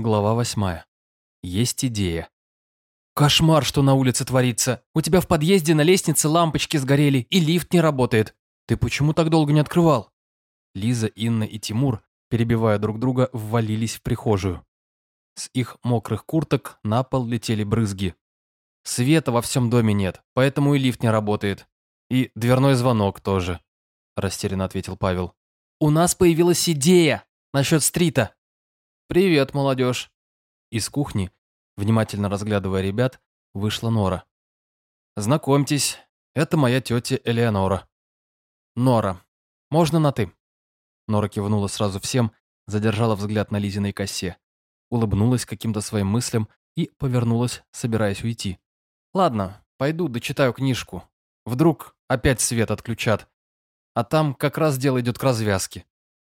Глава восьмая. Есть идея. «Кошмар, что на улице творится. У тебя в подъезде на лестнице лампочки сгорели, и лифт не работает. Ты почему так долго не открывал?» Лиза, Инна и Тимур, перебивая друг друга, ввалились в прихожую. С их мокрых курток на пол летели брызги. Света во всем доме нет, поэтому и лифт не работает. И дверной звонок тоже, растерянно ответил Павел. У нас появилась идея насчет стрита. Привет, молодежь. Из кухни, внимательно разглядывая ребят, вышла Нора. Знакомьтесь, это моя тетя Элеонора. Нора, можно на «ты»?» Нора кивнула сразу всем, задержала взгляд на Лизиной косе, улыбнулась каким-то своим мыслям и повернулась, собираясь уйти. «Ладно, пойду дочитаю книжку. Вдруг опять свет отключат. А там как раз дело идет к развязке».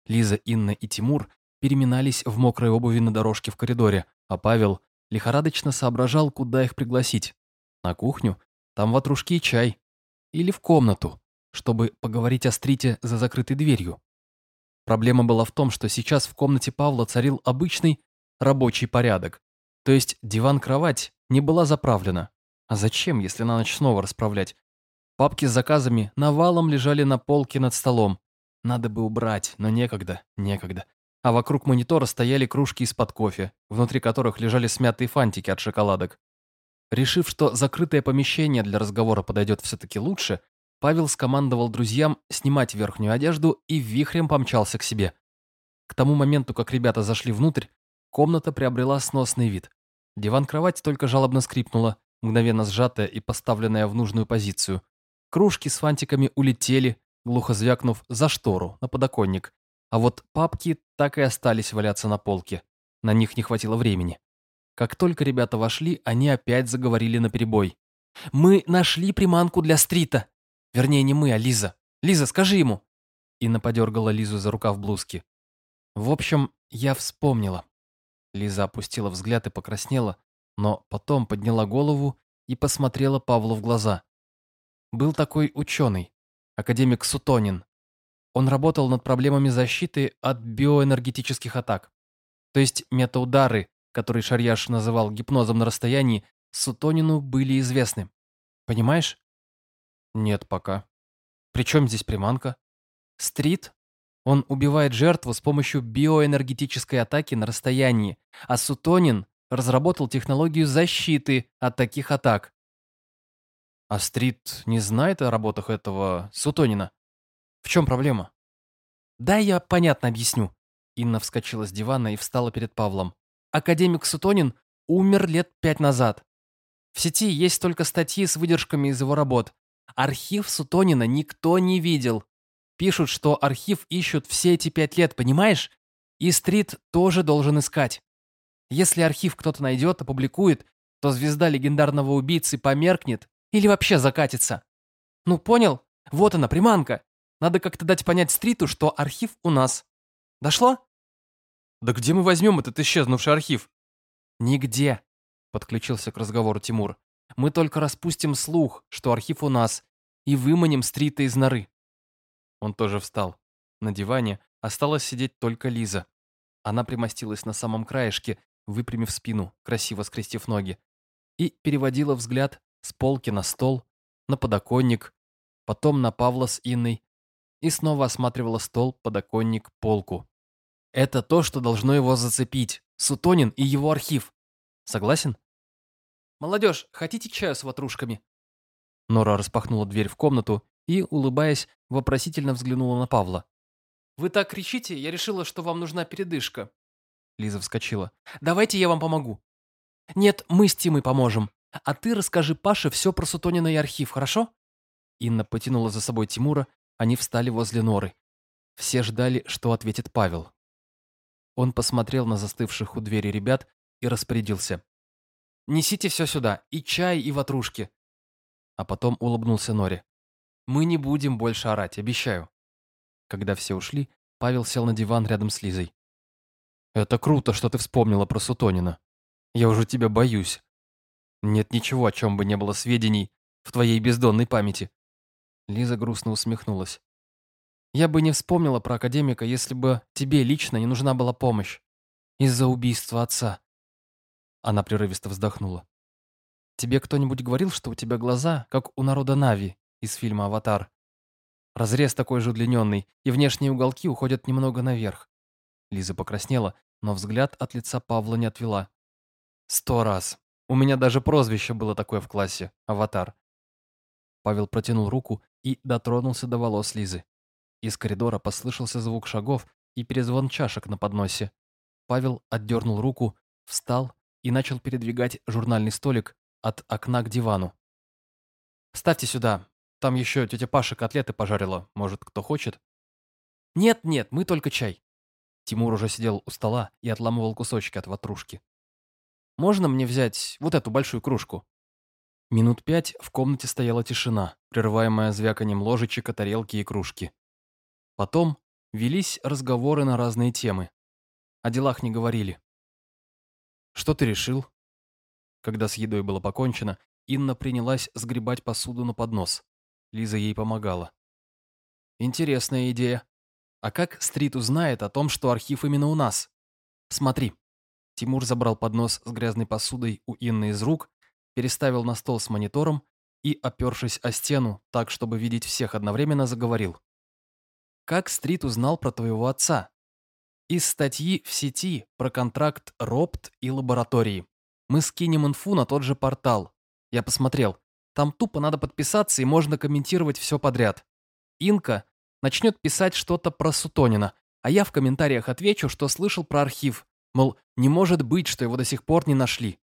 Лиза, Инна и Тимур переминались в мокрой обуви на дорожке в коридоре, а Павел лихорадочно соображал, куда их пригласить. На кухню? Там ватрушки и чай. Или в комнату, чтобы поговорить о стрите за закрытой дверью. Проблема была в том, что сейчас в комнате Павла царил обычный рабочий порядок. То есть диван-кровать не была заправлена. А зачем, если на ночь снова расправлять? Папки с заказами навалом лежали на полке над столом. Надо бы убрать, но некогда, некогда. А вокруг монитора стояли кружки из-под кофе, внутри которых лежали смятые фантики от шоколадок. Решив, что закрытое помещение для разговора подойдет все-таки лучше, Павел скомандовал друзьям снимать верхнюю одежду и вихрем помчался к себе. К тому моменту, как ребята зашли внутрь, комната приобрела сносный вид. Диван-кровать только жалобно скрипнула, мгновенно сжатая и поставленная в нужную позицию. Кружки с фантиками улетели, глухо звякнув за штору, на подоконник. А вот папки так и остались валяться на полке. На них не хватило времени. Как только ребята вошли, они опять заговорили наперебой. «Мы нашли приманку для стрита!» Вернее, не мы, а Лиза. Лиза, скажи ему!» Инна подергала Лизу за рукав блузки. «В общем, я вспомнила». Лиза опустила взгляд и покраснела, но потом подняла голову и посмотрела Павлу в глаза. Был такой ученый, академик Сутонин. Он работал над проблемами защиты от биоэнергетических атак. То есть метаудары, которые Шарьяш называл гипнозом на расстоянии, Сутонину были известны. Понимаешь? Нет пока. Причем здесь приманка? Стрит? Он убивает жертву с помощью биоэнергетической атаки на расстоянии, а Сутонин разработал технологию защиты от таких атак. А Стрит не знает о работах этого Сутонина? В чем проблема? Да, я понятно объясню. Инна вскочила с дивана и встала перед Павлом. Академик Сутонин умер лет пять назад. В сети есть только статьи с выдержками из его работ, Архив Сутонина никто не видел. Пишут, что архив ищут все эти пять лет, понимаешь? И Стрит тоже должен искать. Если архив кто-то найдет, опубликует, то звезда легендарного убийцы померкнет или вообще закатится. Ну, понял? Вот она, приманка. Надо как-то дать понять Стриту, что архив у нас. Дошло? Да где мы возьмем этот исчезнувший архив? Нигде, подключился к разговору Тимур. Мы только распустим слух, что архив у нас, и выманим Стрита из норы». Он тоже встал. На диване осталась сидеть только Лиза. Она примостилась на самом краешке, выпрямив спину, красиво скрестив ноги, и переводила взгляд с полки на стол, на подоконник, потом на Павла с Инной, и снова осматривала стол, подоконник, полку. Это то, что должно его зацепить. Сутонин и его архив. Согласен? «Молодежь, хотите чаю с ватрушками?» Нора распахнула дверь в комнату и, улыбаясь, вопросительно взглянула на Павла. «Вы так кричите, я решила, что вам нужна передышка». Лиза вскочила. «Давайте я вам помогу». «Нет, мы с Тимой поможем. А ты расскажи Паше все про Сутонина и архив, хорошо?» Инна потянула за собой Тимура, они встали возле Норы. Все ждали, что ответит Павел. Он посмотрел на застывших у двери ребят и распорядился. Несите все сюда, и чай, и ватрушки. А потом улыбнулся Норе. Мы не будем больше орать, обещаю. Когда все ушли, Павел сел на диван рядом с Лизой. Это круто, что ты вспомнила про Сутонина. Я уже тебя боюсь. Нет ничего, о чем бы не было сведений в твоей бездонной памяти. Лиза грустно усмехнулась. Я бы не вспомнила про академика, если бы тебе лично не нужна была помощь. Из-за убийства отца. Она прерывисто вздохнула. Тебе кто-нибудь говорил, что у тебя глаза, как у народа Нави из фильма «Аватар»? Разрез такой же удлиненный, и внешние уголки уходят немного наверх. Лиза покраснела, но взгляд от лица Павла не отвела. Сто раз. У меня даже прозвище было такое в классе – «Аватар». Павел протянул руку и дотронулся до волос Лизы. Из коридора послышался звук шагов и перезвон чашек на подносе. Павел отдернул руку, встал и начал передвигать журнальный столик от окна к дивану. «Ставьте сюда. Там еще тетя Паша котлеты пожарила. Может, кто хочет?» «Нет-нет, мы только чай». Тимур уже сидел у стола и отламывал кусочки от ватрушки. «Можно мне взять вот эту большую кружку?» Минут пять в комнате стояла тишина, прерываемая звяканием ложечек, тарелки и кружки. Потом велись разговоры на разные темы. О делах не говорили. «Что ты решил?» Когда с едой было покончено, Инна принялась сгребать посуду на поднос. Лиза ей помогала. «Интересная идея. А как Стрит узнает о том, что архив именно у нас? Смотри». Тимур забрал поднос с грязной посудой у Инны из рук переставил на стол с монитором и, опершись о стену так, чтобы видеть всех одновременно, заговорил. «Как Стрит узнал про твоего отца?» «Из статьи в сети про контракт РОПТ и лаборатории. Мы скинем инфу на тот же портал. Я посмотрел. Там тупо надо подписаться и можно комментировать все подряд. Инка начнет писать что-то про Сутонина, а я в комментариях отвечу, что слышал про архив. Мол, не может быть, что его до сих пор не нашли.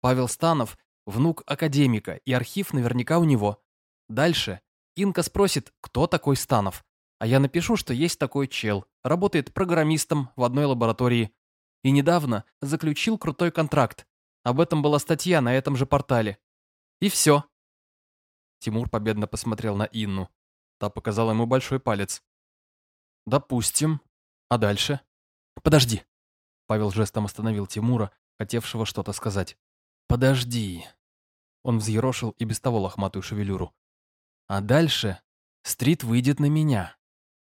Павел Станов внук академика, и архив наверняка у него. Дальше Инка спросит, кто такой Станов. А я напишу, что есть такой чел, работает программистом в одной лаборатории. И недавно заключил крутой контракт. Об этом была статья на этом же портале. И все. Тимур победно посмотрел на Инну. Та показала ему большой палец. «Допустим. А дальше?» «Подожди». Павел жестом остановил Тимура, хотевшего что-то сказать. «Подожди». Он взъерошил и без того лохматую шевелюру. «А дальше Стрит выйдет на меня.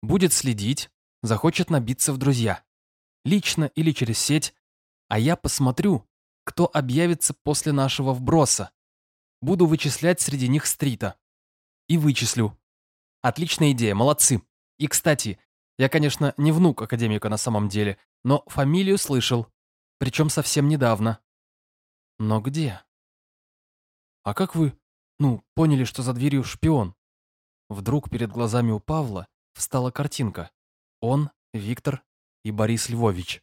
Будет следить, захочет набиться в друзья. Лично или через сеть. А я посмотрю, кто объявится после нашего вброса. Буду вычислять среди них Стрита. И вычислю. Отличная идея, молодцы. И, кстати, я, конечно, не внук академика на самом деле, но фамилию слышал. Причем совсем недавно. Но где? А как вы, ну, поняли, что за дверью шпион? Вдруг перед глазами у Павла встала картинка. Он, Виктор и Борис Львович.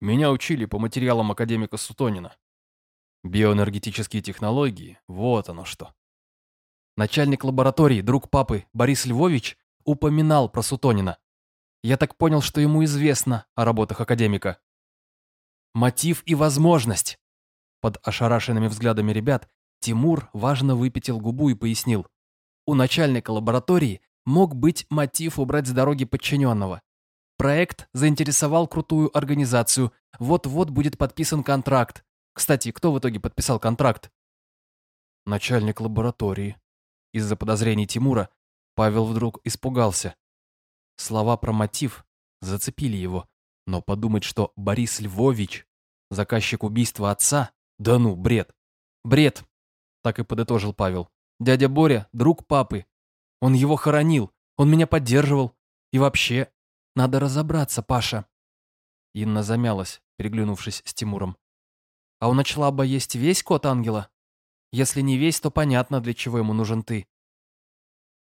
Меня учили по материалам академика Сутонина. Биоэнергетические технологии, вот оно что. Начальник лаборатории, друг папы, Борис Львович, упоминал про Сутонина. Я так понял, что ему известно о работах академика. Мотив и возможность. Под ошарашенными взглядами ребят Тимур важно выпятил губу и пояснил. У начальника лаборатории мог быть мотив убрать с дороги подчиненного. Проект заинтересовал крутую организацию. Вот-вот будет подписан контракт. Кстати, кто в итоге подписал контракт? Начальник лаборатории. Из-за подозрений Тимура Павел вдруг испугался. Слова про мотив зацепили его. Но подумать, что Борис Львович, заказчик убийства отца, «Да ну, бред!» «Бред!» – так и подытожил Павел. «Дядя Боря – друг папы. Он его хоронил, он меня поддерживал. И вообще, надо разобраться, Паша». Инна замялась, переглянувшись с Тимуром. «А у Ночлаба есть весь кот ангела? Если не весь, то понятно, для чего ему нужен ты.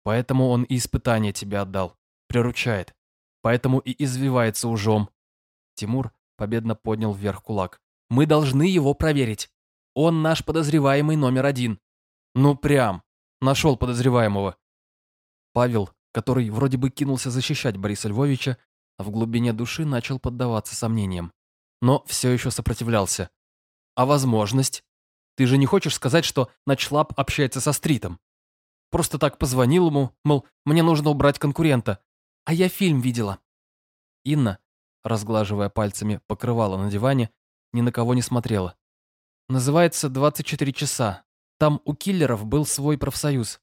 Поэтому он и испытание тебе отдал, приручает. Поэтому и извивается ужом». Тимур победно поднял вверх кулак. Мы должны его проверить. Он наш подозреваемый номер один. Ну прям. Нашел подозреваемого. Павел, который вроде бы кинулся защищать Бориса Львовича, в глубине души начал поддаваться сомнениям. Но все еще сопротивлялся. А возможность? Ты же не хочешь сказать, что Ночлаб общается со Стритом? Просто так позвонил ему, мол, мне нужно убрать конкурента. А я фильм видела. Инна, разглаживая пальцами покрывало на диване, ни на кого не смотрела. Называется «24 часа». Там у киллеров был свой профсоюз.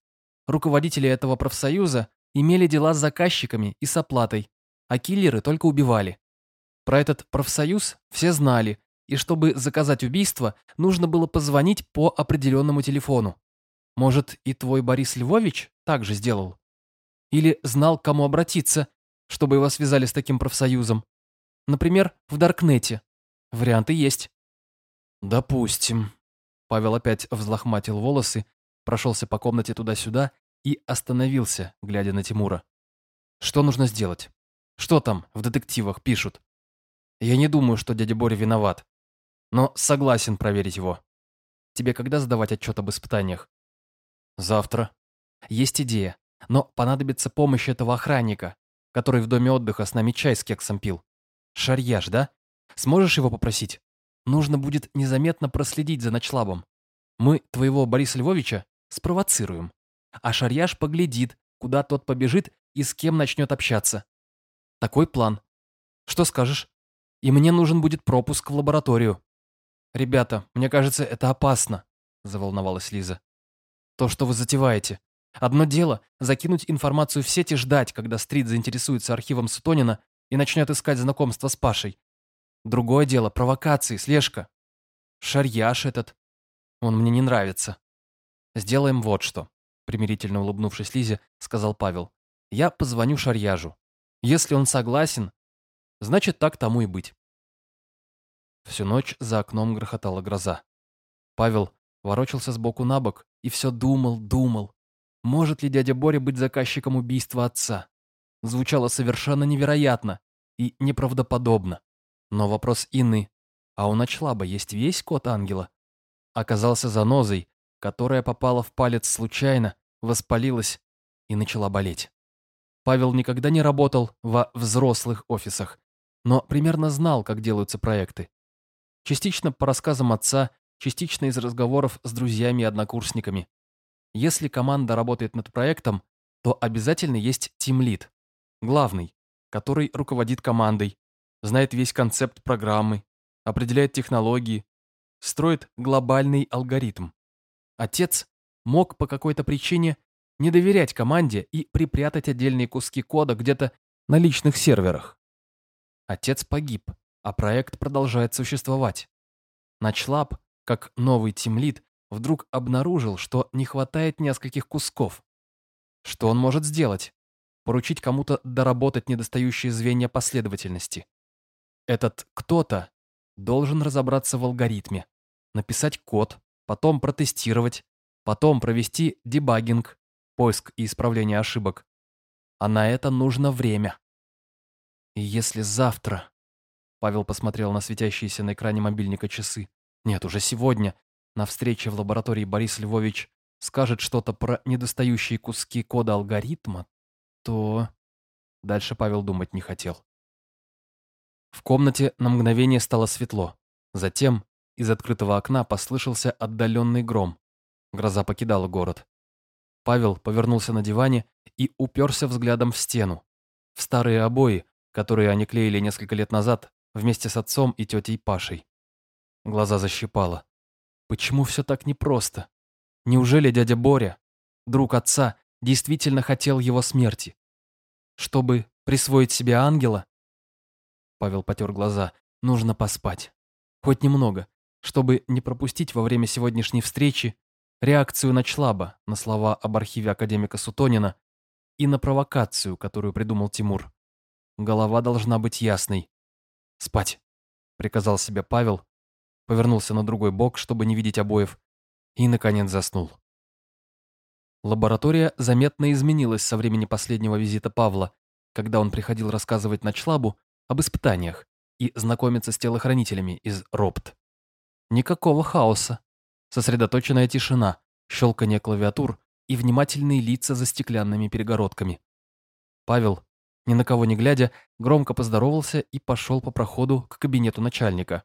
Руководители этого профсоюза имели дела с заказчиками и с оплатой, а киллеры только убивали. Про этот профсоюз все знали, и чтобы заказать убийство, нужно было позвонить по определенному телефону. Может, и твой Борис Львович так же сделал? Или знал, к кому обратиться, чтобы его связали с таким профсоюзом? Например, в Даркнете. Варианты есть. Допустим. Павел опять взлохматил волосы, прошелся по комнате туда-сюда и остановился, глядя на Тимура. Что нужно сделать? Что там в детективах пишут? Я не думаю, что дядя Боря виноват, но согласен проверить его. Тебе когда сдавать отчет об испытаниях? Завтра. Есть идея, но понадобится помощь этого охранника, который в доме отдыха с нами чай с кексом пил. Шарьяж, да? Сможешь его попросить? Нужно будет незаметно проследить за ночлабом. Мы твоего Бориса Львовича спровоцируем, а Шарьяж поглядит, куда тот побежит и с кем начнет общаться. Такой план. Что скажешь? И мне нужен будет пропуск в лабораторию. Ребята, мне кажется, это опасно, заволновалась Лиза. То, что вы затеваете. Одно дело – закинуть информацию в сеть и ждать, когда Стрит заинтересуется архивом Сутонина и начнет искать знакомство с Пашей. Другое дело – провокации, слежка. Шарьяш этот. Он мне не нравится. Сделаем вот что. Примирительно улыбнувшись Лизе, сказал Павел. Я позвоню Шарьяжу. Если он согласен, значит так тому и быть. Всю ночь за окном грохотала гроза. Павел ворочался сбоку на бок и все думал, думал. Может ли дядя Боря быть заказчиком убийства отца? Звучало совершенно невероятно и неправдоподобно. Но вопрос Инны, а у Ночлаба есть весь код ангела? Оказался занозой, которая попала в палец случайно, воспалилась и начала болеть. Павел никогда не работал во взрослых офисах, но примерно знал, как делаются проекты. Частично по рассказам отца, частично из разговоров с друзьями и однокурсниками. Если команда работает над проектом, то обязательно есть тимлид, главный, который руководит командой, знает весь концепт программы, определяет технологии, строит глобальный алгоритм. Отец мог по какой-то причине не доверять команде и припрятать отдельные куски кода где-то на личных серверах. Отец погиб, а проект продолжает существовать. Начлаб, как новый тимлид, вдруг обнаружил, что не хватает нескольких кусков. Что он может сделать? Поручить кому-то доработать недостающие звенья последовательности. Этот кто-то должен разобраться в алгоритме, написать код, потом протестировать, потом провести дебагинг, поиск и исправление ошибок. А на это нужно время. И если завтра... Павел посмотрел на светящиеся на экране мобильника часы. Нет, уже сегодня, на встрече в лаборатории Борис Львович скажет что-то про недостающие куски кода алгоритма, то... Дальше Павел думать не хотел. В комнате на мгновение стало светло. Затем из открытого окна послышался отдаленный гром. Гроза покидала город. Павел повернулся на диване и уперся взглядом в стену. В старые обои, которые они клеили несколько лет назад вместе с отцом и тетей Пашей. Глаза защипало. Почему все так непросто? Неужели дядя Боря, друг отца, действительно хотел его смерти? Чтобы присвоить себе ангела? Павел потер глаза. Нужно поспать. Хоть немного, чтобы не пропустить во время сегодняшней встречи реакцию Ночлаба на слова об архиве академика Сутонина и на провокацию, которую придумал Тимур. Голова должна быть ясной. «Спать», — приказал себе Павел, повернулся на другой бок, чтобы не видеть обоев, и, наконец, заснул. Лаборатория заметно изменилась со времени последнего визита Павла, когда он приходил рассказывать Ночлабу об испытаниях и знакомиться с телохранителями из РОПТ. Никакого хаоса, сосредоточенная тишина, щелканье клавиатур и внимательные лица за стеклянными перегородками. Павел, ни на кого не глядя, громко поздоровался и пошел по проходу к кабинету начальника.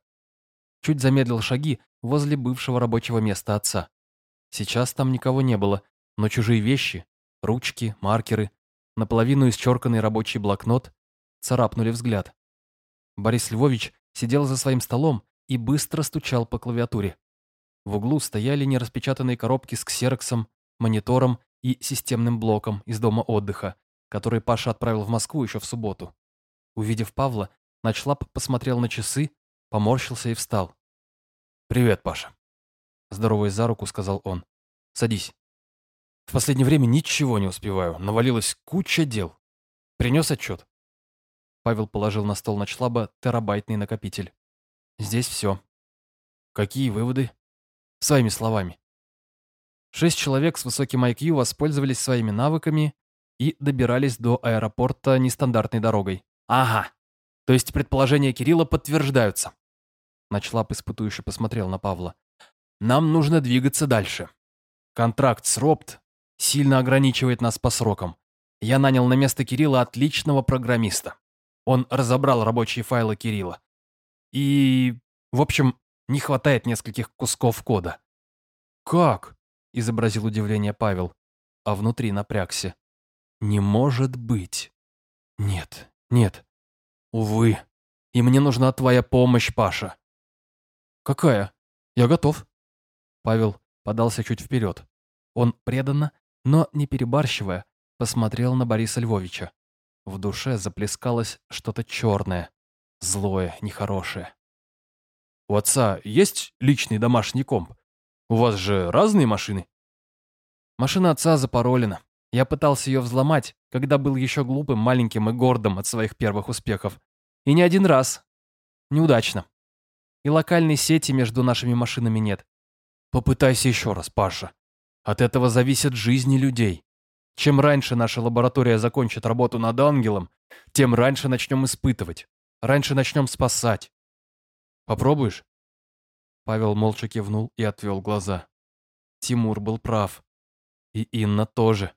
Чуть замедлил шаги возле бывшего рабочего места отца. Сейчас там никого не было, но чужие вещи, ручки, маркеры, наполовину исчерканный рабочий блокнот царапнули взгляд. Борис Львович сидел за своим столом и быстро стучал по клавиатуре. В углу стояли нераспечатанные коробки с ксероксом, монитором и системным блоком из дома отдыха, который Паша отправил в Москву еще в субботу. Увидев Павла, Начлап посмотрел на часы, поморщился и встал. «Привет, Паша», — здороваясь за руку, сказал он. «Садись. В последнее время ничего не успеваю, навалилась куча дел. Принес отчет?» Павел положил на стол Ночлаба терабайтный накопитель. «Здесь все. Какие выводы?» Своими словами. Шесть человек с высоким IQ воспользовались своими навыками и добирались до аэропорта нестандартной дорогой. Ага. То есть предположения Кирилла подтверждаются. Ночлап испытующе посмотрел на Павла. Нам нужно двигаться дальше. Контракт с Ропт сильно ограничивает нас по срокам. Я нанял на место Кирилла отличного программиста. Он разобрал рабочие файлы Кирилла. И, в общем, не хватает нескольких кусков кода. «Как?» — изобразил удивление Павел, а внутри напрягся. «Не может быть!» «Нет, нет. Увы. И мне нужна твоя помощь, Паша». «Какая? Я готов». Павел подался чуть вперед. Он преданно, но не перебарщивая, посмотрел на Бориса Львовича. В душе заплескалось что-то черное, злое, нехорошее. «У отца есть личный домашний комп? У вас же разные машины?» Машина отца запаролена. Я пытался ее взломать, когда был еще глупым, маленьким и гордым от своих первых успехов. И не один раз. Неудачно. И локальной сети между нашими машинами нет. Попытайся еще раз, Паша. От этого зависят жизни людей. Чем раньше наша лаборатория закончит работу над ангелом, тем раньше начнем испытывать. Раньше начнем спасать. Попробуешь? Павел молча кивнул и отвел глаза. Тимур был прав. И Инна тоже.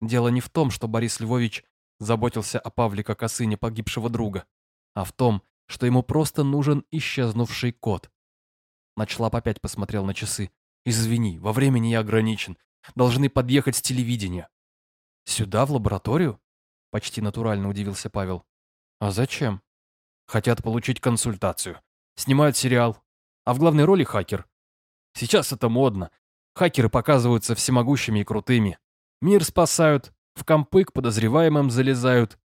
Дело не в том, что Борис Львович заботился о Павле как о сыне погибшего друга, а в том, что ему просто нужен исчезнувший кот. Начлап опять посмотрел на часы. «Извини, во времени я ограничен. Должны подъехать с телевидения». «Сюда, в лабораторию?» Почти натурально удивился Павел. «А зачем?» «Хотят получить консультацию. Снимают сериал. А в главной роли хакер. Сейчас это модно. Хакеры показываются всемогущими и крутыми. Мир спасают, в компы к подозреваемым залезают.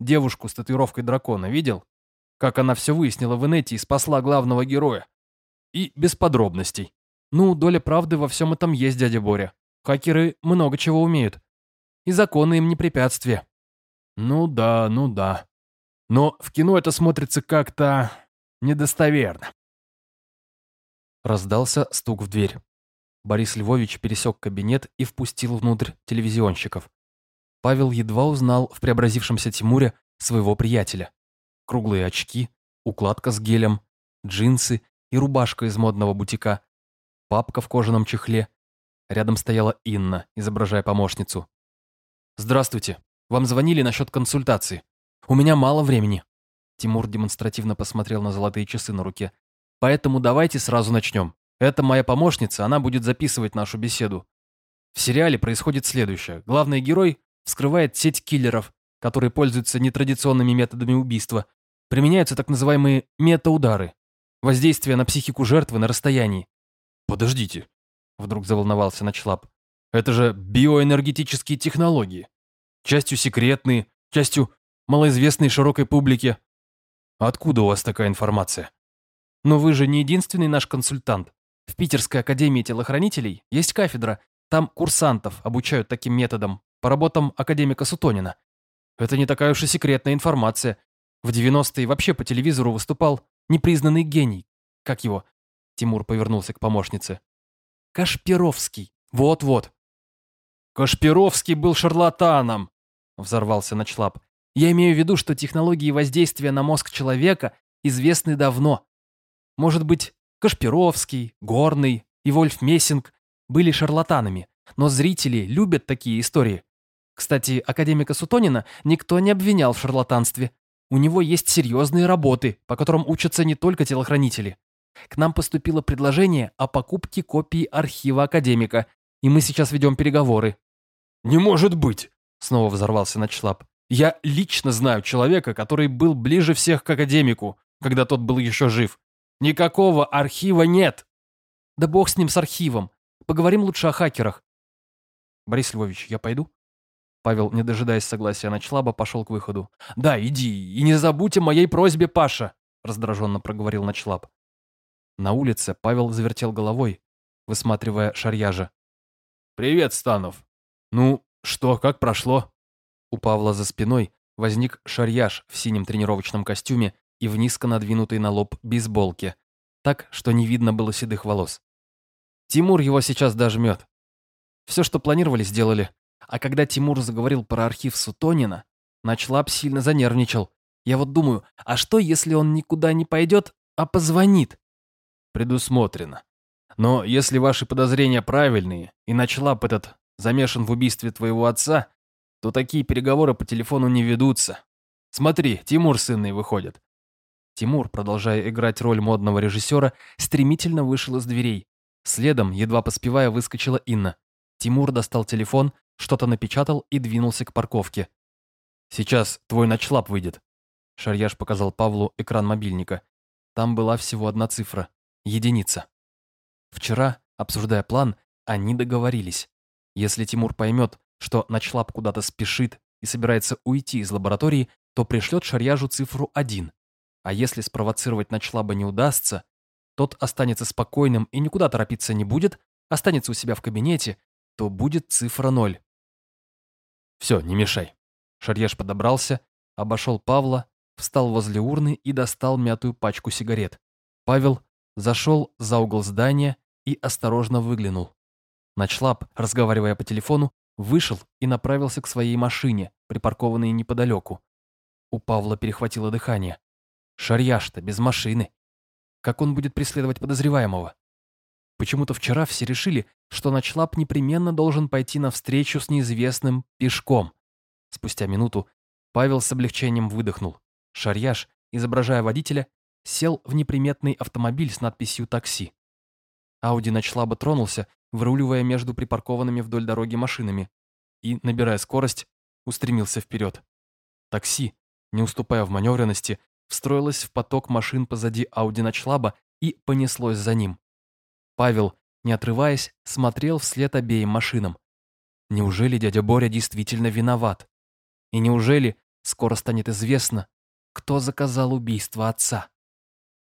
Девушку с татуировкой дракона видел? Как она все выяснила в инете и спасла главного героя. И без подробностей. Ну, доля правды во всем этом есть, дядя Боря. Хакеры много чего умеют. И законы им не препятствие. Ну да, ну да. Но в кино это смотрится как-то недостоверно. Раздался стук в дверь. Борис Львович пересек кабинет и впустил внутрь телевизионщиков. Павел едва узнал в преобразившемся Тимуре своего приятеля. Круглые очки, укладка с гелем, джинсы и рубашка из модного бутика, папка в кожаном чехле Рядом стояла Инна, изображая помощницу. «Здравствуйте. Вам звонили насчет консультации. У меня мало времени». Тимур демонстративно посмотрел на золотые часы на руке. «Поэтому давайте сразу начнем. Это моя помощница, она будет записывать нашу беседу. В сериале происходит следующее. Главный герой вскрывает сеть киллеров, которые пользуются нетрадиционными методами убийства. Применяются так называемые метаудары. Воздействие на психику жертвы на расстоянии. Подождите, Вдруг заволновался Ночлап. Это же биоэнергетические технологии. Частью секретные, частью малоизвестные широкой публике. Откуда у вас такая информация? Но вы же не единственный наш консультант. В Питерской академии телохранителей есть кафедра. Там курсантов обучают таким методам по работам академика Сутонина. Это не такая уж и секретная информация. В 90-е вообще по телевизору выступал непризнанный гений. Как его? Тимур повернулся к помощнице. Кашпировский. Вот-вот. Кашпировский был шарлатаном, взорвался Ночлап. Я имею в виду, что технологии воздействия на мозг человека известны давно. Может быть, Кашпировский, Горный и Вольф Мессинг были шарлатанами, но зрители любят такие истории. Кстати, академика Сутонина никто не обвинял в шарлатанстве. У него есть серьезные работы, по которым учатся не только телохранители. К нам поступило предложение о покупке копии архива академика, и мы сейчас ведем переговоры». «Не может быть!» — снова взорвался Ночлап. «Я лично знаю человека, который был ближе всех к академику, когда тот был еще жив. Никакого архива нет!» «Да бог с ним, с архивом. Поговорим лучше о хакерах». «Борис Львович, я пойду?» Павел, не дожидаясь согласия Ночлаба, пошел к выходу. «Да, иди, и не забудь о моей просьбе, Паша!» раздраженно проговорил Ночлаб. На улице Павел завертел головой, высматривая Шарьяжа. «Привет, Станов! Ну, что, как прошло?» У Павла за спиной возник Шарьяж в синем тренировочном костюме и в низко надвинутой на лоб бейсболке, так, что не видно было седых волос. Тимур его сейчас дожмет. Все, что планировали, сделали. А когда Тимур заговорил про архив Сутонина, Ночлаб сильно занервничал. Я вот думаю, а что, если он никуда не пойдет, а позвонит? Предусмотрено. Но если ваши подозрения правильные, и Ночлаб этот замешан в убийстве твоего отца, то такие переговоры по телефону не ведутся. Смотри, Тимур с сынной выходят. Тимур, продолжая играть роль модного режиссера, стремительно вышел из дверей. Следом, едва поспевая, выскочила Инна. Тимур достал телефон, что-то напечатал и двинулся к парковке. «Сейчас твой ночлап выйдет». Шарьяш показал Павлу экран мобильника. Там была всего одна цифра — единица. Вчера, обсуждая план, они договорились. Если Тимур поймет, что ночлап куда-то спешит и собирается уйти из лаборатории, то пришлет Шарьяжу цифру 1. А если спровоцировать ночлаба не удастся, тот останется спокойным и никуда торопиться не будет, останется у себя в кабинете, то будет цифра 0. Все, не мешай. Шарьяж подобрался, обошел Павла, встал возле урны и достал мятую пачку сигарет. Павел зашел за угол здания и осторожно выглянул. Ночлаб, разговаривая по телефону, вышел и направился к своей машине, припаркованной неподалеку. У Павла перехватило дыхание. Шарьяш-то без машины. Как он будет преследовать подозреваемого? Почему-то вчера все решили, что Ночлаб непременно должен пойти на встречу с неизвестным пешком. Спустя минуту Павел с облегчением выдохнул. Шарьяш, изображая водителя, сел в неприметный автомобиль с надписью «Такси». Ауди Ночлаба тронулся, выруливая между припаркованными вдоль дороги машинами, и, набирая скорость, устремился вперед. Такси, не уступая в маневренности, встроилось в поток машин позади Ауди Ночлаба и понеслось за ним. Павел, не отрываясь, смотрел вслед обеим машинам. Неужели дядя Боря действительно виноват? И неужели скоро станет известно, кто заказал убийство отца?